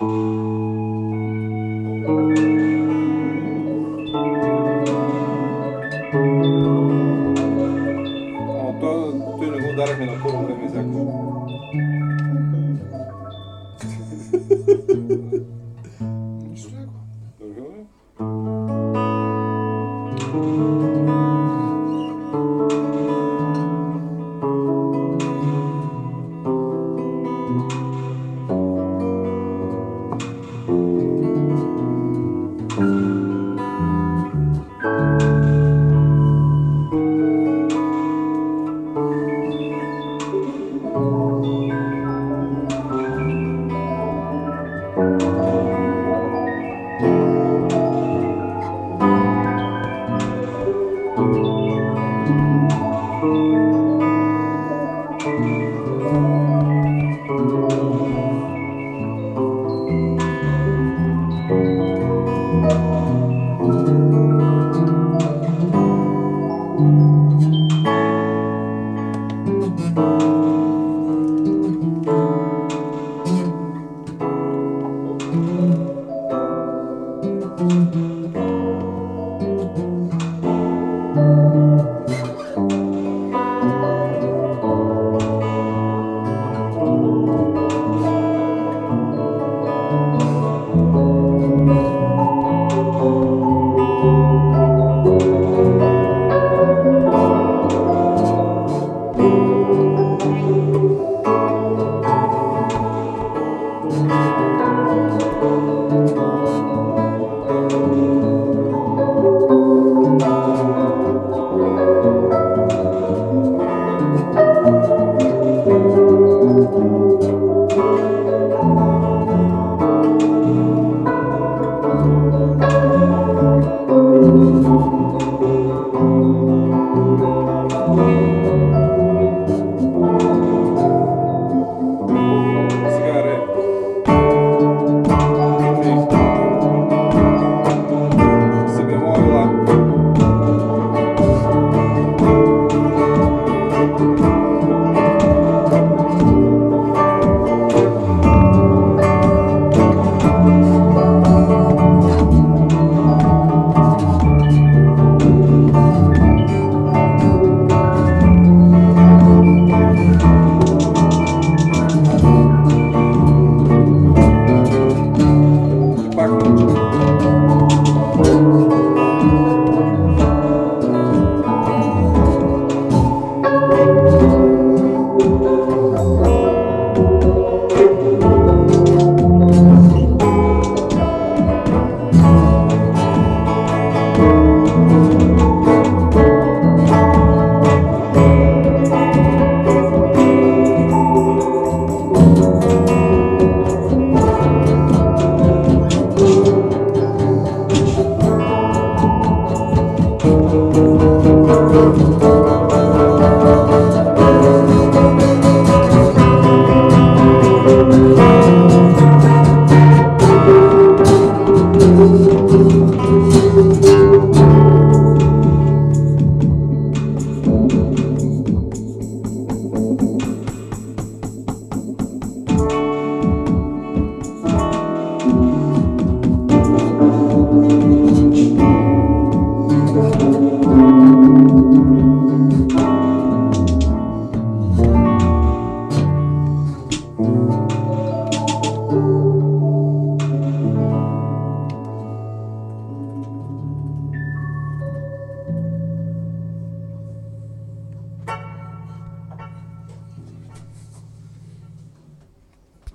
Ама той, той не го ударихме на първо време, всяко.